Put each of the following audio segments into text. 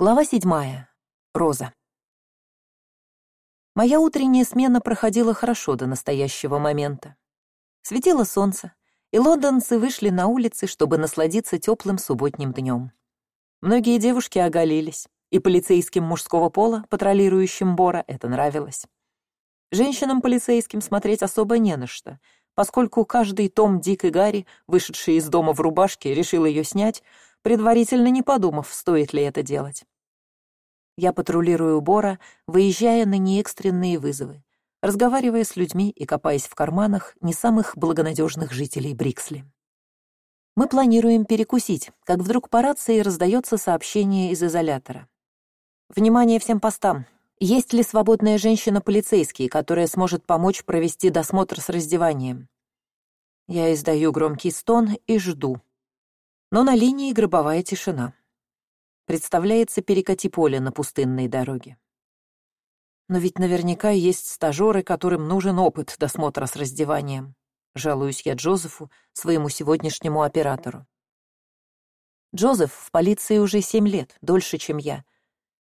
Глава седьмая. Роза. Моя утренняя смена проходила хорошо до настоящего момента. Светило солнце, и лондонцы вышли на улицы, чтобы насладиться теплым субботним днем. Многие девушки оголились, и полицейским мужского пола, патрулирующим Бора, это нравилось. Женщинам-полицейским смотреть особо не на что, поскольку каждый Том, Дик и Гарри, вышедший из дома в рубашке, решил ее снять, предварительно не подумав, стоит ли это делать. Я патрулирую Бора, выезжая на неэкстренные вызовы, разговаривая с людьми и копаясь в карманах не самых благонадежных жителей Бриксли. Мы планируем перекусить, как вдруг по рации раздается сообщение из изолятора. «Внимание всем постам! Есть ли свободная женщина-полицейский, которая сможет помочь провести досмотр с раздеванием?» Я издаю громкий стон и жду, но на линии гробовая тишина. Представляется перекати поле на пустынной дороге. Но ведь наверняка есть стажеры, которым нужен опыт досмотра с раздеванием. Жалуюсь я Джозефу, своему сегодняшнему оператору. Джозеф в полиции уже семь лет, дольше, чем я,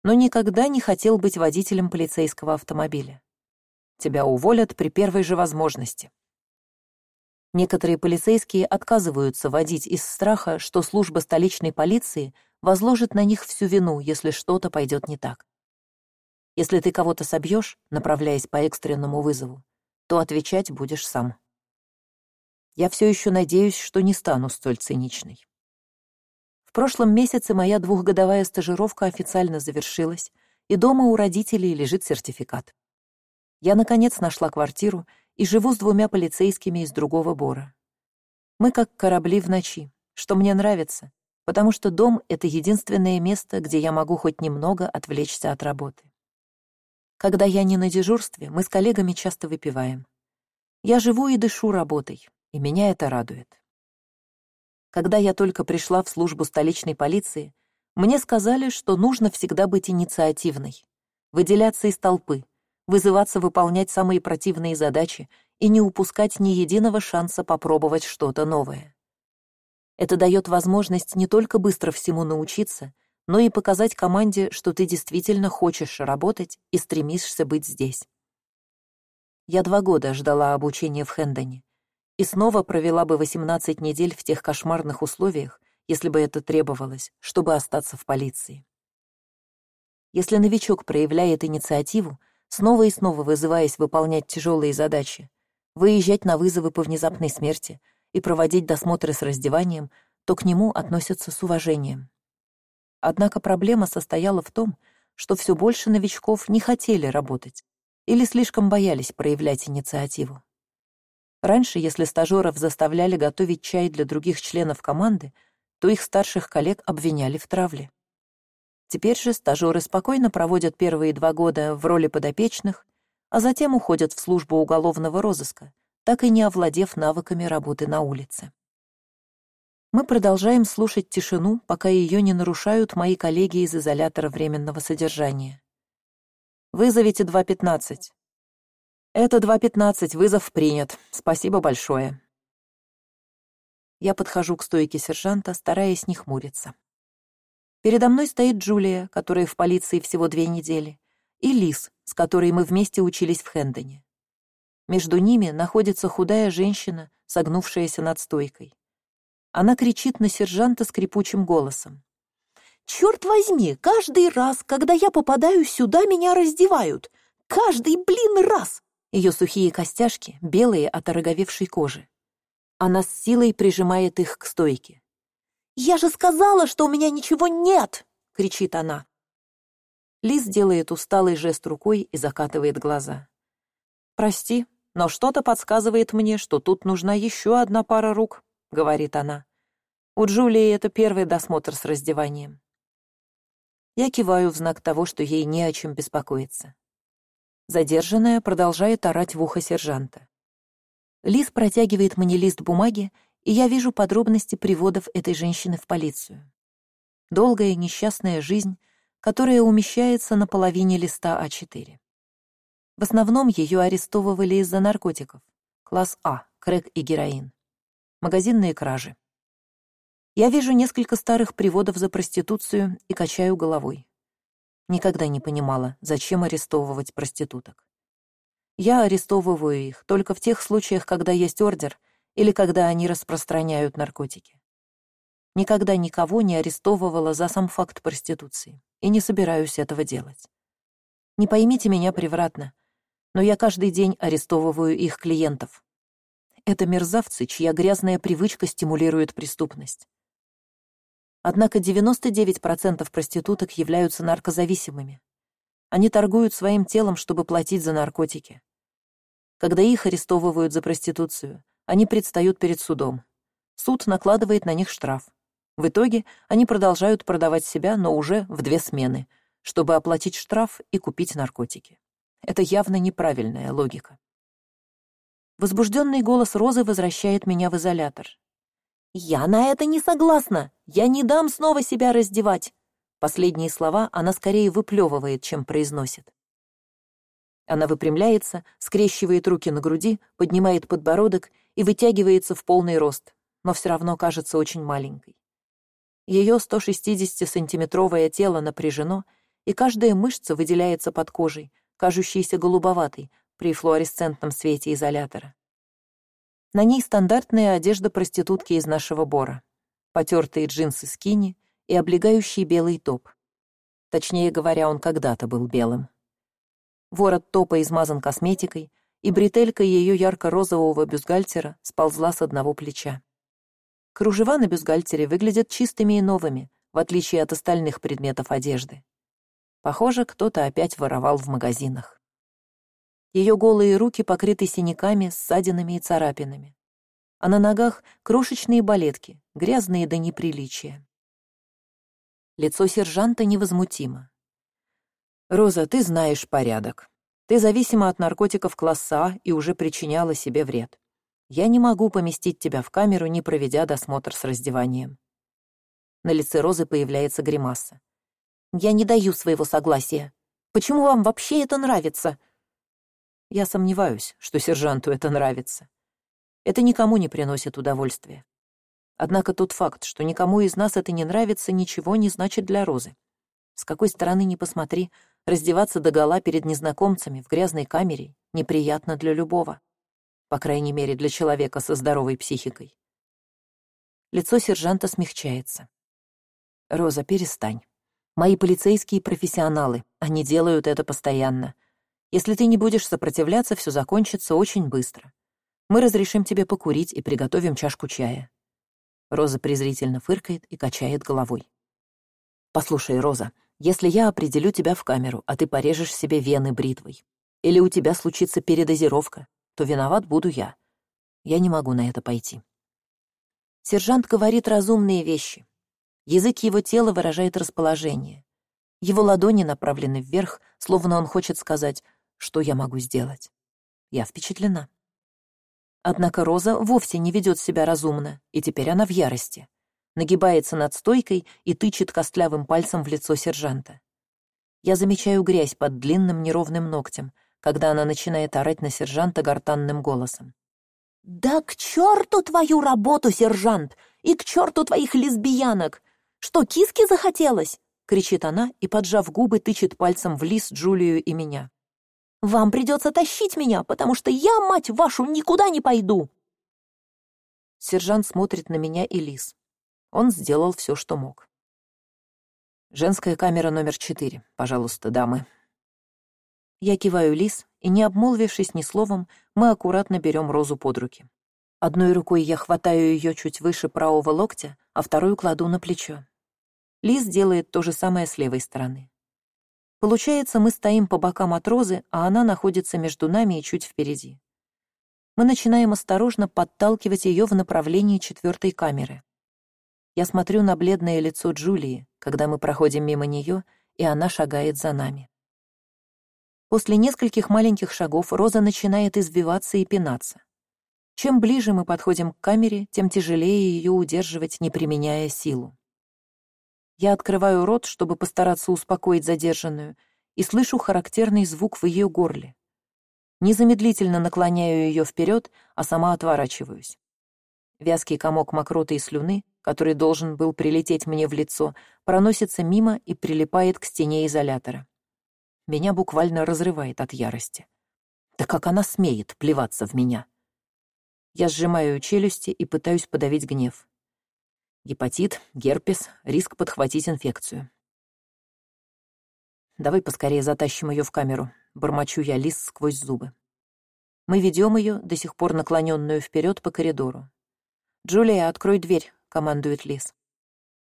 но никогда не хотел быть водителем полицейского автомобиля. Тебя уволят при первой же возможности. Некоторые полицейские отказываются водить из страха, что служба столичной полиции возложит на них всю вину, если что-то пойдет не так. Если ты кого-то собьешь, направляясь по экстренному вызову, то отвечать будешь сам. Я все еще надеюсь, что не стану столь циничной. В прошлом месяце моя двухгодовая стажировка официально завершилась, и дома у родителей лежит сертификат. Я, наконец, нашла квартиру и живу с двумя полицейскими из другого бора. Мы как корабли в ночи, что мне нравится, потому что дом — это единственное место, где я могу хоть немного отвлечься от работы. Когда я не на дежурстве, мы с коллегами часто выпиваем. Я живу и дышу работой, и меня это радует. Когда я только пришла в службу столичной полиции, мне сказали, что нужно всегда быть инициативной, выделяться из толпы, вызываться выполнять самые противные задачи и не упускать ни единого шанса попробовать что-то новое. Это дает возможность не только быстро всему научиться, но и показать команде, что ты действительно хочешь работать и стремишься быть здесь. Я два года ждала обучения в Хэндоне и снова провела бы 18 недель в тех кошмарных условиях, если бы это требовалось, чтобы остаться в полиции. Если новичок проявляет инициативу, снова и снова вызываясь выполнять тяжелые задачи, выезжать на вызовы по внезапной смерти и проводить досмотры с раздеванием, то к нему относятся с уважением. Однако проблема состояла в том, что все больше новичков не хотели работать или слишком боялись проявлять инициативу. Раньше, если стажеров заставляли готовить чай для других членов команды, то их старших коллег обвиняли в травле. Теперь же стажеры спокойно проводят первые два года в роли подопечных, а затем уходят в службу уголовного розыска, так и не овладев навыками работы на улице. Мы продолжаем слушать тишину, пока ее не нарушают мои коллеги из изолятора временного содержания. «Вызовите 2.15». «Это 2.15, вызов принят. Спасибо большое». Я подхожу к стойке сержанта, стараясь не хмуриться. Передо мной стоит Джулия, которая в полиции всего две недели, и Лиз, с которой мы вместе учились в Хэндоне. Между ними находится худая женщина, согнувшаяся над стойкой. Она кричит на сержанта скрипучим голосом. «Черт возьми, каждый раз, когда я попадаю сюда, меня раздевают! Каждый, блин, раз!» Ее сухие костяшки, белые от ороговевшей кожи. Она с силой прижимает их к стойке. «Я же сказала, что у меня ничего нет!» — кричит она. Лиз делает усталый жест рукой и закатывает глаза. «Прости, но что-то подсказывает мне, что тут нужна еще одна пара рук», — говорит она. «У Джулии это первый досмотр с раздеванием». Я киваю в знак того, что ей не о чем беспокоиться. Задержанная продолжает орать в ухо сержанта. Лиз протягивает мне лист бумаги и я вижу подробности приводов этой женщины в полицию. Долгая несчастная жизнь, которая умещается на половине листа А4. В основном ее арестовывали из-за наркотиков. Класс А, крэк и героин. Магазинные кражи. Я вижу несколько старых приводов за проституцию и качаю головой. Никогда не понимала, зачем арестовывать проституток. Я арестовываю их только в тех случаях, когда есть ордер или когда они распространяют наркотики. Никогда никого не арестовывала за сам факт проституции и не собираюсь этого делать. Не поймите меня превратно, но я каждый день арестовываю их клиентов. Это мерзавцы, чья грязная привычка стимулирует преступность. Однако 99% проституток являются наркозависимыми. Они торгуют своим телом, чтобы платить за наркотики. Когда их арестовывают за проституцию, они предстают перед судом. Суд накладывает на них штраф. В итоге они продолжают продавать себя, но уже в две смены, чтобы оплатить штраф и купить наркотики. Это явно неправильная логика. Возбужденный голос Розы возвращает меня в изолятор. «Я на это не согласна! Я не дам снова себя раздевать!» Последние слова она скорее выплевывает, чем произносит. Она выпрямляется, скрещивает руки на груди, поднимает подбородок и вытягивается в полный рост, но все равно кажется очень маленькой. Ее 160-сантиметровое тело напряжено, и каждая мышца выделяется под кожей, кажущейся голубоватой при флуоресцентном свете изолятора. На ней стандартная одежда проститутки из нашего бора. Потертые джинсы скини и облегающий белый топ. Точнее говоря, он когда-то был белым. Ворот топа измазан косметикой, и бретелька ее ярко-розового бюстгальтера сползла с одного плеча. Кружева на бюстгальтере выглядят чистыми и новыми, в отличие от остальных предметов одежды. Похоже, кто-то опять воровал в магазинах. Ее голые руки покрыты синяками, ссадинами и царапинами. А на ногах крошечные балетки, грязные до неприличия. Лицо сержанта невозмутимо. «Роза, ты знаешь порядок. Ты зависима от наркотиков класса А и уже причиняла себе вред. Я не могу поместить тебя в камеру, не проведя досмотр с раздеванием». На лице Розы появляется гримаса. «Я не даю своего согласия. Почему вам вообще это нравится?» Я сомневаюсь, что сержанту это нравится. Это никому не приносит удовольствия. Однако тот факт, что никому из нас это не нравится, ничего не значит для Розы. С какой стороны ни посмотри, раздеваться догола перед незнакомцами в грязной камере неприятно для любого. По крайней мере, для человека со здоровой психикой. Лицо сержанта смягчается. «Роза, перестань. Мои полицейские профессионалы, они делают это постоянно. Если ты не будешь сопротивляться, все закончится очень быстро. Мы разрешим тебе покурить и приготовим чашку чая». Роза презрительно фыркает и качает головой. «Послушай, Роза, если я определю тебя в камеру, а ты порежешь себе вены бритвой, или у тебя случится передозировка, то виноват буду я. Я не могу на это пойти». Сержант говорит разумные вещи. Язык его тела выражает расположение. Его ладони направлены вверх, словно он хочет сказать что я могу сделать? Я впечатлена. Однако Роза вовсе не ведет себя разумно, и теперь она в ярости. Нагибается над стойкой и тычет костлявым пальцем в лицо сержанта. Я замечаю грязь под длинным неровным ногтем, когда она начинает орать на сержанта гортанным голосом. «Да к черту твою работу, сержант! И к черту твоих лесбиянок! Что, киски захотелось?» — кричит она и, поджав губы, тычет пальцем в лис Джулию и меня. Вам придется тащить меня, потому что я, мать вашу, никуда не пойду!» Сержант смотрит на меня и Лис. Он сделал все, что мог. «Женская камера номер четыре, пожалуйста, дамы». Я киваю Лис, и, не обмолвившись ни словом, мы аккуратно берем Розу под руки. Одной рукой я хватаю ее чуть выше правого локтя, а вторую кладу на плечо. Лис делает то же самое с левой стороны. Получается, мы стоим по бокам от розы, а она находится между нами и чуть впереди. Мы начинаем осторожно подталкивать ее в направлении четвертой камеры. Я смотрю на бледное лицо Джулии, когда мы проходим мимо нее, и она шагает за нами. После нескольких маленьких шагов Роза начинает избиваться и пинаться. Чем ближе мы подходим к камере, тем тяжелее ее удерживать, не применяя силу. Я открываю рот, чтобы постараться успокоить задержанную, и слышу характерный звук в ее горле. Незамедлительно наклоняю ее вперед, а сама отворачиваюсь. Вязкий комок мокроты и слюны, который должен был прилететь мне в лицо, проносится мимо и прилипает к стене изолятора. Меня буквально разрывает от ярости. Да как она смеет плеваться в меня? Я сжимаю челюсти и пытаюсь подавить гнев. Гепатит, герпес, риск подхватить инфекцию. Давай поскорее затащим ее в камеру, бормочу я лис сквозь зубы. Мы ведем ее, до сих пор наклоненную вперед по коридору. «Джулия, открой дверь», — командует Лис.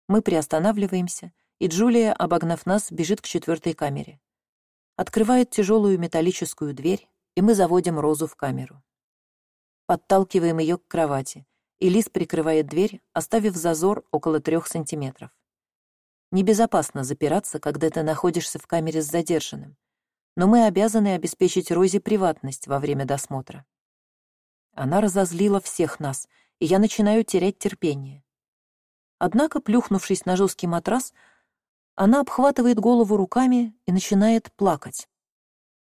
Мы приостанавливаемся, и Джулия, обогнав нас, бежит к четвертой камере. Открывает тяжелую металлическую дверь, и мы заводим Розу в камеру. Подталкиваем ее к кровати, и Лис прикрывает дверь, оставив зазор около трех сантиметров. Небезопасно запираться, когда ты находишься в камере с задержанным, но мы обязаны обеспечить Розе приватность во время досмотра. Она разозлила всех нас, и я начинаю терять терпение. Однако, плюхнувшись на жесткий матрас, она обхватывает голову руками и начинает плакать.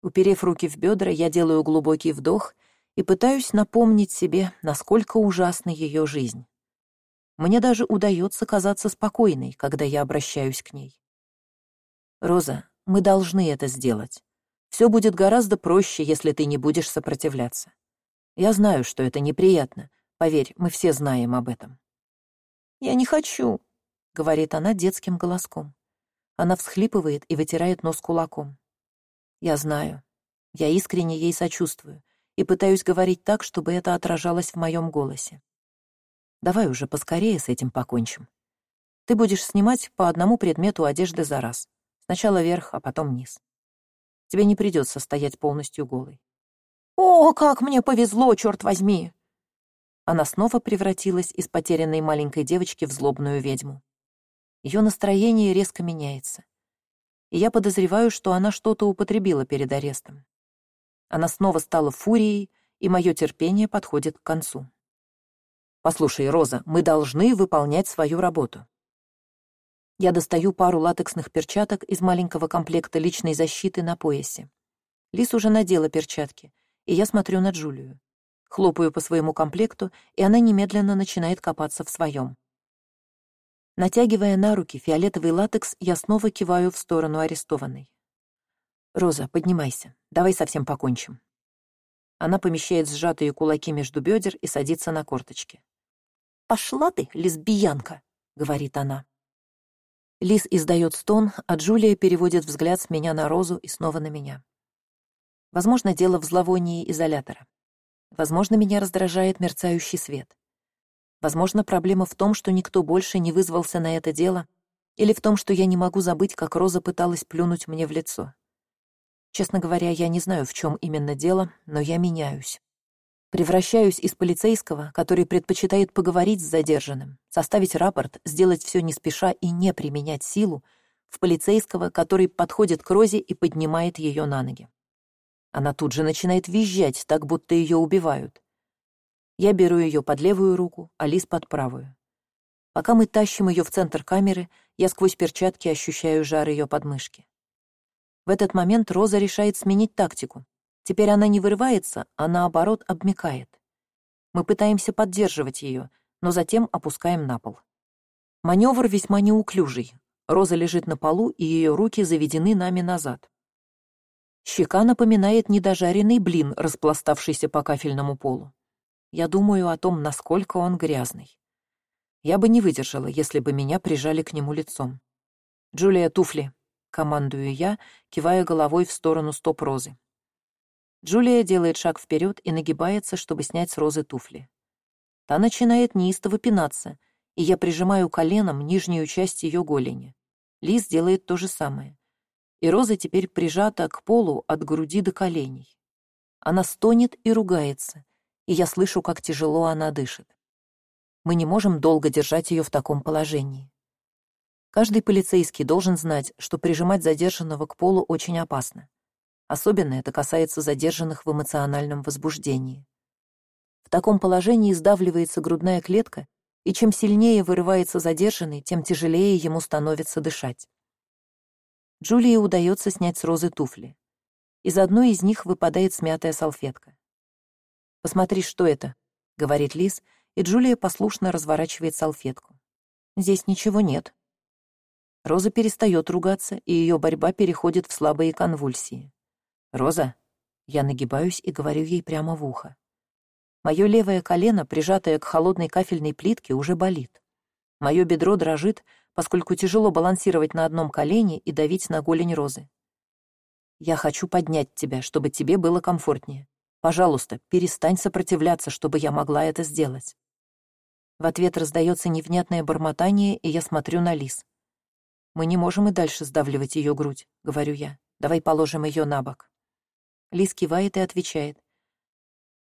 Уперев руки в бедра, я делаю глубокий вдох и пытаюсь напомнить себе, насколько ужасна ее жизнь. Мне даже удается казаться спокойной, когда я обращаюсь к ней. «Роза, мы должны это сделать. Все будет гораздо проще, если ты не будешь сопротивляться. Я знаю, что это неприятно, Поверь, мы все знаем об этом. «Я не хочу», — говорит она детским голоском. Она всхлипывает и вытирает нос кулаком. «Я знаю. Я искренне ей сочувствую и пытаюсь говорить так, чтобы это отражалось в моем голосе. Давай уже поскорее с этим покончим. Ты будешь снимать по одному предмету одежды за раз. Сначала вверх, а потом низ. Тебе не придется стоять полностью голой. «О, как мне повезло, черт возьми!» она снова превратилась из потерянной маленькой девочки в злобную ведьму. Ее настроение резко меняется. И я подозреваю, что она что-то употребила перед арестом. Она снова стала фурией, и мое терпение подходит к концу. «Послушай, Роза, мы должны выполнять свою работу». Я достаю пару латексных перчаток из маленького комплекта личной защиты на поясе. Лис уже надела перчатки, и я смотрю на Джулию хлопаю по своему комплекту, и она немедленно начинает копаться в своем. Натягивая на руки фиолетовый латекс, я снова киваю в сторону арестованной. «Роза, поднимайся, давай совсем покончим». Она помещает сжатые кулаки между бедер и садится на корточки. «Пошла ты, лесбиянка!» — говорит она. Лис издает стон, а Джулия переводит взгляд с меня на Розу и снова на меня. Возможно, дело в зловонии изолятора. Возможно, меня раздражает мерцающий свет. Возможно, проблема в том, что никто больше не вызвался на это дело, или в том, что я не могу забыть, как Роза пыталась плюнуть мне в лицо. Честно говоря, я не знаю, в чем именно дело, но я меняюсь. Превращаюсь из полицейского, который предпочитает поговорить с задержанным, составить рапорт, сделать все не спеша и не применять силу, в полицейского, который подходит к Розе и поднимает ее на ноги. Она тут же начинает визжать, так будто ее убивают. Я беру ее под левую руку, а Лис под правую. Пока мы тащим ее в центр камеры, я сквозь перчатки ощущаю жар ее подмышки. В этот момент Роза решает сменить тактику. Теперь она не вырывается, а наоборот обмекает. Мы пытаемся поддерживать ее, но затем опускаем на пол. Маневр весьма неуклюжий. Роза лежит на полу, и ее руки заведены нами назад. Щека напоминает недожаренный блин, распластавшийся по кафельному полу. Я думаю о том, насколько он грязный. Я бы не выдержала, если бы меня прижали к нему лицом. «Джулия, туфли!» — командую я, кивая головой в сторону стоп розы. Джулия делает шаг вперед и нагибается, чтобы снять с розы туфли. Та начинает неистово пинаться, и я прижимаю коленом нижнюю часть ее голени. Лиз делает то же самое и Роза теперь прижата к полу от груди до коленей. Она стонет и ругается, и я слышу, как тяжело она дышит. Мы не можем долго держать ее в таком положении. Каждый полицейский должен знать, что прижимать задержанного к полу очень опасно. Особенно это касается задержанных в эмоциональном возбуждении. В таком положении сдавливается грудная клетка, и чем сильнее вырывается задержанный, тем тяжелее ему становится дышать. Джулии удается снять с розы туфли. Из одной из них выпадает смятая салфетка. «Посмотри, что это», — говорит Лиз, и Джулия послушно разворачивает салфетку. «Здесь ничего нет». Роза перестает ругаться, и ее борьба переходит в слабые конвульсии. «Роза?» Я нагибаюсь и говорю ей прямо в ухо. Мое левое колено, прижатое к холодной кафельной плитке, уже болит. Мое бедро дрожит, поскольку тяжело балансировать на одном колене и давить на голень розы. Я хочу поднять тебя, чтобы тебе было комфортнее. Пожалуйста, перестань сопротивляться, чтобы я могла это сделать. В ответ раздается невнятное бормотание, и я смотрю на лис. Мы не можем и дальше сдавливать ее грудь, говорю я. Давай положим ее на бок. Лис кивает и отвечает.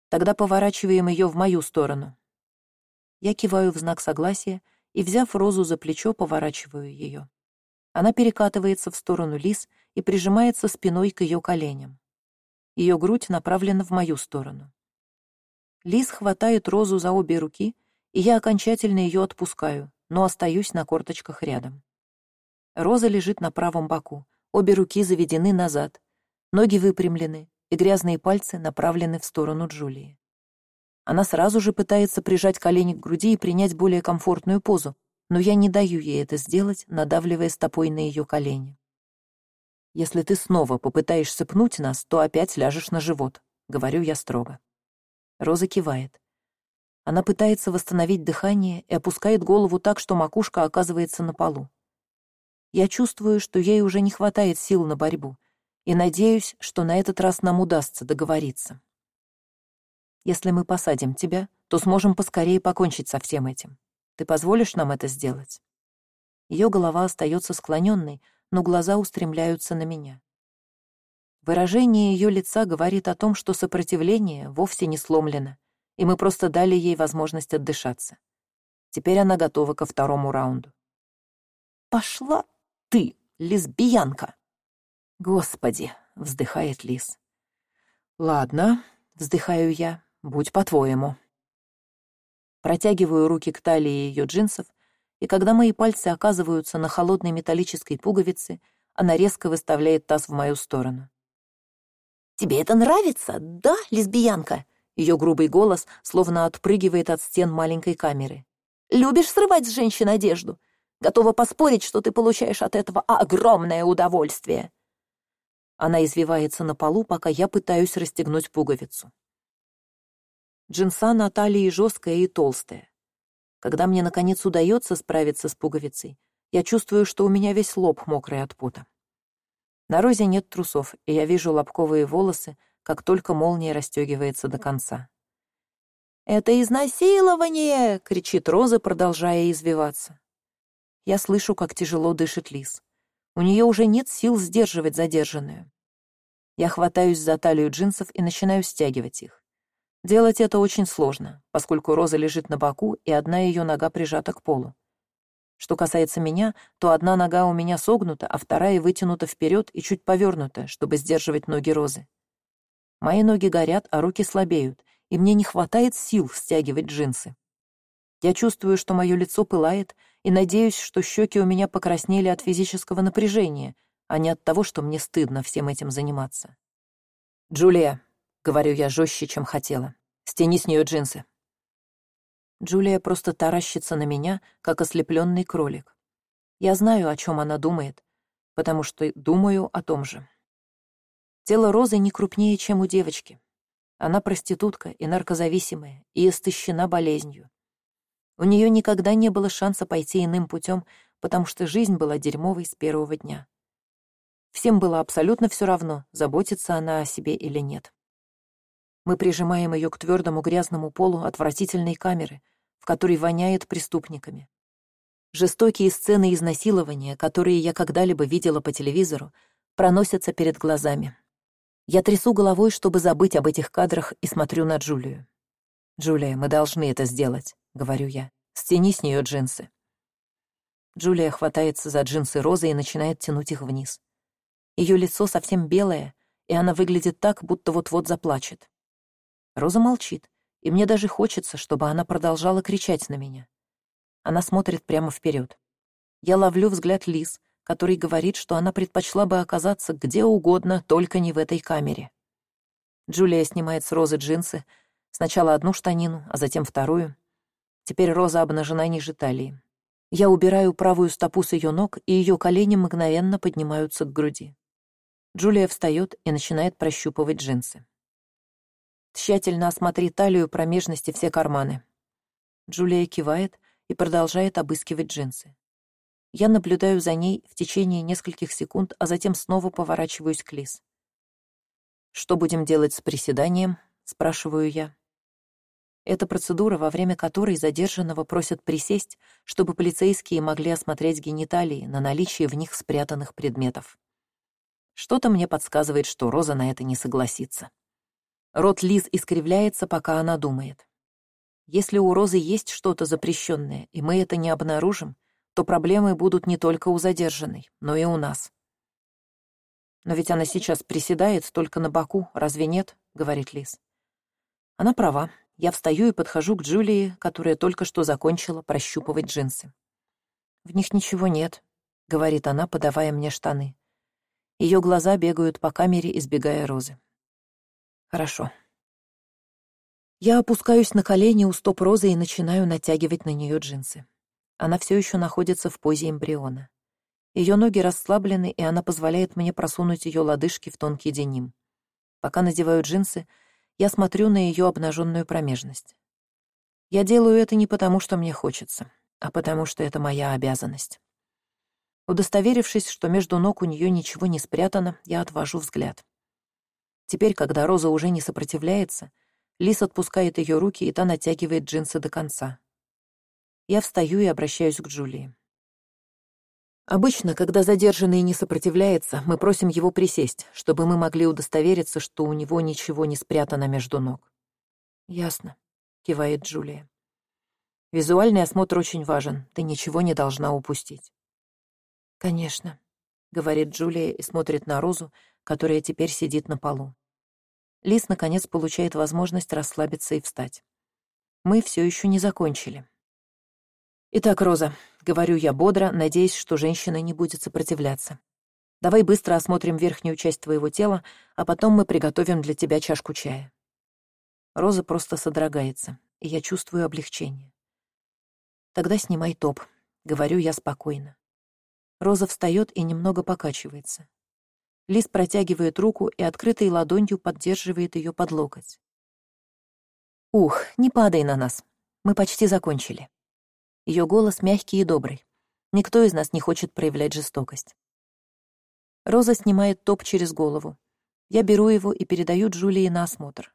Тогда поворачиваем ее в мою сторону. Я киваю в знак согласия и, взяв розу за плечо, поворачиваю ее. Она перекатывается в сторону лис и прижимается спиной к ее коленям. Ее грудь направлена в мою сторону. Лис хватает розу за обе руки, и я окончательно ее отпускаю, но остаюсь на корточках рядом. Роза лежит на правом боку, обе руки заведены назад, ноги выпрямлены, и грязные пальцы направлены в сторону Джулии. Она сразу же пытается прижать колени к груди и принять более комфортную позу, но я не даю ей это сделать, надавливая стопой на ее колени. «Если ты снова попытаешься пнуть нас, то опять ляжешь на живот», — говорю я строго. Роза кивает. Она пытается восстановить дыхание и опускает голову так, что макушка оказывается на полу. Я чувствую, что ей уже не хватает сил на борьбу, и надеюсь, что на этот раз нам удастся договориться. Если мы посадим тебя, то сможем поскорее покончить со всем этим. Ты позволишь нам это сделать?» Ее голова остается склоненной, но глаза устремляются на меня. Выражение ее лица говорит о том, что сопротивление вовсе не сломлено, и мы просто дали ей возможность отдышаться. Теперь она готова ко второму раунду. «Пошла ты, лесбиянка!» «Господи!» — вздыхает Лис. «Ладно», — вздыхаю я, — «будь по-твоему». Протягиваю руки к талии ее джинсов, и когда мои пальцы оказываются на холодной металлической пуговице, она резко выставляет таз в мою сторону. «Тебе это нравится, да, лесбиянка?» Ее грубый голос словно отпрыгивает от стен маленькой камеры. «Любишь срывать с женщин одежду? Готова поспорить, что ты получаешь от этого огромное удовольствие!» Она извивается на полу, пока я пытаюсь расстегнуть пуговицу. Джинса на талии жесткая и толстая. Когда мне, наконец, удается справиться с пуговицей, я чувствую, что у меня весь лоб мокрый от пота. На розе нет трусов, и я вижу лобковые волосы, как только молния расстегивается до конца. «Это изнасилование!» — кричит Роза, продолжая извиваться. Я слышу, как тяжело дышит Лис. У нее уже нет сил сдерживать задержанную. Я хватаюсь за талию джинсов и начинаю стягивать их. Делать это очень сложно, поскольку Роза лежит на боку, и одна ее нога прижата к полу. Что касается меня, то одна нога у меня согнута, а вторая вытянута вперед и чуть повернута, чтобы сдерживать ноги Розы. Мои ноги горят, а руки слабеют, и мне не хватает сил стягивать джинсы. Я чувствую, что мое лицо пылает, и надеюсь, что щеки у меня покраснели от физического напряжения, а не от того, что мне стыдно всем этим заниматься. «Джулия», — говорю я жестче, чем хотела, — «стяни с нее джинсы». Джулия просто таращится на меня, как ослепленный кролик. Я знаю, о чем она думает, потому что думаю о том же. Тело Розы не крупнее, чем у девочки. Она проститутка и наркозависимая, и истощена болезнью. У нее никогда не было шанса пойти иным путем, потому что жизнь была дерьмовой с первого дня. Всем было абсолютно все равно, заботится она о себе или нет. Мы прижимаем ее к твердому грязному полу отвратительной камеры, в которой воняет преступниками. Жестокие сцены изнасилования, которые я когда-либо видела по телевизору, проносятся перед глазами. Я трясу головой, чтобы забыть об этих кадрах, и смотрю на Джулию. «Джулия, мы должны это сделать», — говорю я. «Стяни с нее джинсы». Джулия хватается за джинсы Розы и начинает тянуть их вниз. Ее лицо совсем белое, и она выглядит так, будто вот-вот заплачет. Роза молчит, и мне даже хочется, чтобы она продолжала кричать на меня. Она смотрит прямо вперед. Я ловлю взгляд Лиз, который говорит, что она предпочла бы оказаться где угодно, только не в этой камере. Джулия снимает с Розы джинсы, Сначала одну штанину, а затем вторую. Теперь Роза обнажена ниже талии. Я убираю правую стопу с ее ног, и ее колени мгновенно поднимаются к груди. Джулия встает и начинает прощупывать джинсы. Тщательно осмотри талию, промежности, все карманы. Джулия кивает и продолжает обыскивать джинсы. Я наблюдаю за ней в течение нескольких секунд, а затем снова поворачиваюсь к Лиз. «Что будем делать с приседанием?» — спрашиваю я. Это процедура, во время которой задержанного просят присесть, чтобы полицейские могли осмотреть гениталии на наличие в них спрятанных предметов. Что-то мне подсказывает, что Роза на это не согласится. Рот Лиз искривляется, пока она думает. Если у Розы есть что-то запрещенное, и мы это не обнаружим, то проблемы будут не только у задержанной, но и у нас. «Но ведь она сейчас приседает только на боку, разве нет?» — говорит Лиз. Она права. Я встаю и подхожу к Джулии, которая только что закончила прощупывать джинсы. «В них ничего нет», — говорит она, подавая мне штаны. Ее глаза бегают по камере, избегая розы. «Хорошо». Я опускаюсь на колени у стоп розы и начинаю натягивать на нее джинсы. Она все еще находится в позе эмбриона. Ее ноги расслаблены, и она позволяет мне просунуть ее лодыжки в тонкий деним. Пока надеваю джинсы, я смотрю на ее обнаженную промежность. Я делаю это не потому, что мне хочется, а потому что это моя обязанность. Удостоверившись, что между ног у нее ничего не спрятано, я отвожу взгляд. Теперь, когда Роза уже не сопротивляется, Лис отпускает ее руки, и та натягивает джинсы до конца. Я встаю и обращаюсь к Джулии. Обычно, когда задержанный не сопротивляется, мы просим его присесть, чтобы мы могли удостовериться, что у него ничего не спрятано между ног. «Ясно», — кивает Джулия. «Визуальный осмотр очень важен, ты ничего не должна упустить». «Конечно», — говорит Джулия и смотрит на Розу, которая теперь сидит на полу. Лис, наконец, получает возможность расслабиться и встать. Мы все еще не закончили. «Итак, Роза, — говорю я бодро, надеясь, что женщина не будет сопротивляться. «Давай быстро осмотрим верхнюю часть твоего тела, а потом мы приготовим для тебя чашку чая». Роза просто содрогается, и я чувствую облегчение. «Тогда снимай топ», — говорю я спокойно. Роза встает и немного покачивается. Лис протягивает руку и открытой ладонью поддерживает ее под локоть. «Ух, не падай на нас. Мы почти закончили». Ее голос мягкий и добрый. Никто из нас не хочет проявлять жестокость. Роза снимает топ через голову. Я беру его и передаю Джулии на осмотр.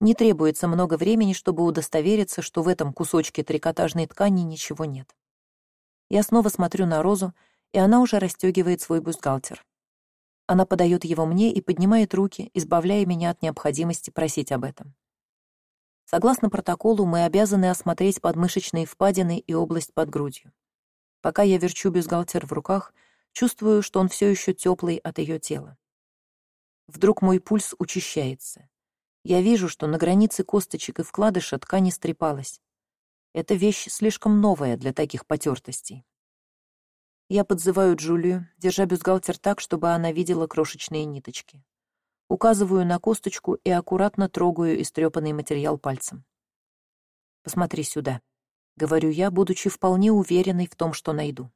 Не требуется много времени, чтобы удостовериться, что в этом кусочке трикотажной ткани ничего нет. Я снова смотрю на Розу, и она уже расстегивает свой бюстгальтер. Она подает его мне и поднимает руки, избавляя меня от необходимости просить об этом. Согласно протоколу, мы обязаны осмотреть подмышечные впадины и область под грудью. Пока я верчу бюстгальтер в руках, чувствую, что он все еще теплый от ее тела. Вдруг мой пульс учащается. Я вижу, что на границе косточек и вкладыша ткань истрепалась. Эта вещь слишком новая для таких потертостей. Я подзываю Джулию, держа бюстгальтер так, чтобы она видела крошечные ниточки указываю на косточку и аккуратно трогаю истрепанный материал пальцем. «Посмотри сюда», — говорю я, будучи вполне уверенной в том, что найду.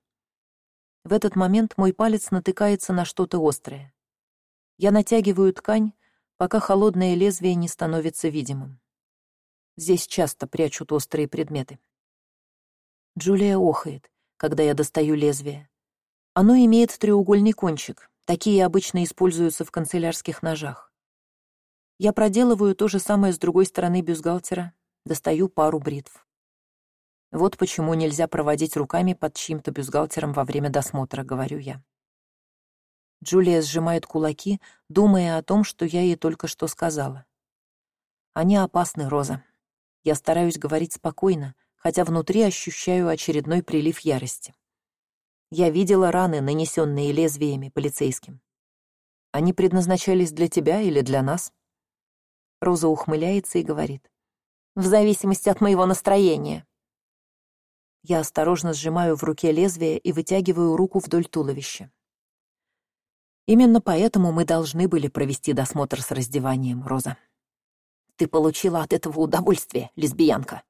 В этот момент мой палец натыкается на что-то острое. Я натягиваю ткань, пока холодное лезвие не становится видимым. Здесь часто прячут острые предметы. Джулия охает, когда я достаю лезвие. Оно имеет треугольный кончик, Такие обычно используются в канцелярских ножах. Я проделываю то же самое с другой стороны бюстгальтера, достаю пару бритв. Вот почему нельзя проводить руками под чьим-то бюстгальтером во время досмотра, говорю я. Джулия сжимает кулаки, думая о том, что я ей только что сказала. Они опасны, Роза. Я стараюсь говорить спокойно, хотя внутри ощущаю очередной прилив ярости. Я видела раны, нанесенные лезвиями полицейским. Они предназначались для тебя или для нас? Роза ухмыляется и говорит. В зависимости от моего настроения. Я осторожно сжимаю в руке лезвие и вытягиваю руку вдоль туловища. Именно поэтому мы должны были провести досмотр с раздеванием, Роза. Ты получила от этого удовольствие, лесбиянка.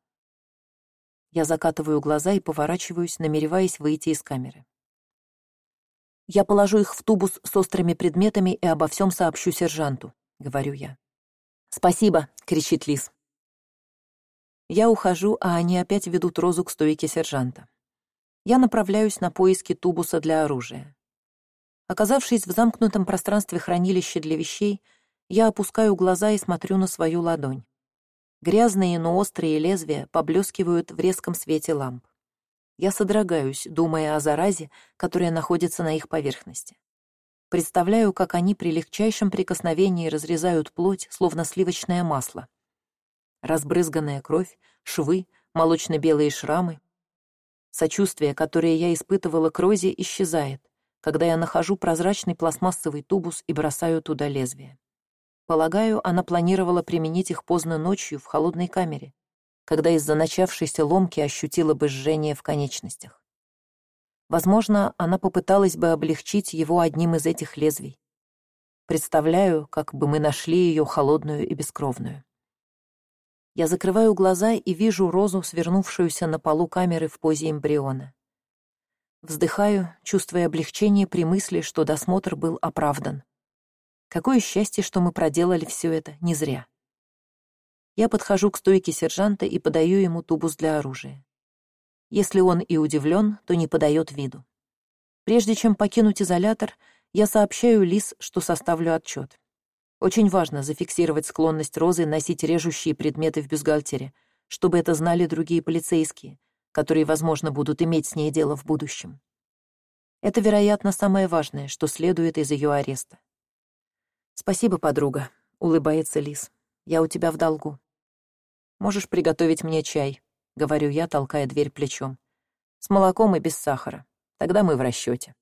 Я закатываю глаза и поворачиваюсь, намереваясь выйти из камеры. «Я положу их в тубус с острыми предметами и обо всем сообщу сержанту», — говорю я. «Спасибо!» — кричит Лис. Я ухожу, а они опять ведут Розу к стойке сержанта. Я направляюсь на поиски тубуса для оружия. Оказавшись в замкнутом пространстве хранилища для вещей, я опускаю глаза и смотрю на свою ладонь. Грязные, но острые лезвия поблескивают в резком свете ламп. Я содрогаюсь, думая о заразе, которая находится на их поверхности. Представляю, как они при легчайшем прикосновении разрезают плоть, словно сливочное масло. Разбрызганная кровь, швы, молочно-белые шрамы. Сочувствие, которое я испытывала к Розе, исчезает, когда я нахожу прозрачный пластмассовый тубус и бросаю туда лезвие. Полагаю, она планировала применить их поздно ночью в холодной камере, когда из-за начавшейся ломки ощутила бы жжение в конечностях. Возможно, она попыталась бы облегчить его одним из этих лезвий. Представляю, как бы мы нашли ее холодную и бескровную. Я закрываю глаза и вижу розу, свернувшуюся на полу камеры в позе эмбриона. Вздыхаю, чувствуя облегчение при мысли, что досмотр был оправдан. Какое счастье, что мы проделали все это не зря. Я подхожу к стойке сержанта и подаю ему тубус для оружия. Если он и удивлен, то не подает виду. Прежде чем покинуть изолятор, я сообщаю Лис, что составлю отчет. Очень важно зафиксировать склонность Розы носить режущие предметы в бюстгальтере, чтобы это знали другие полицейские, которые, возможно, будут иметь с ней дело в будущем. Это, вероятно, самое важное, что следует из ее ареста. «Спасибо, подруга», — улыбается Лис. «Я у тебя в долгу. Можешь приготовить мне чай», — говорю я, толкая дверь плечом. «С молоком и без сахара. Тогда мы в расчете.